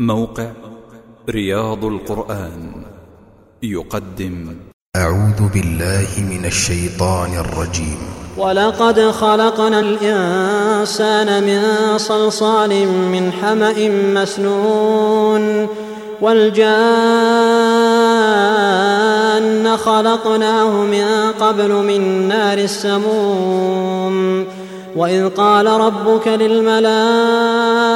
موقع رياض القرآن يقدم. أعوذ بالله من الشيطان الرجيم. ولقد خلقنا الإنسان من صلصال من حمأ مسنون والجان خلقناه من قبل من نار السموم. وإذ قال ربك للملائكة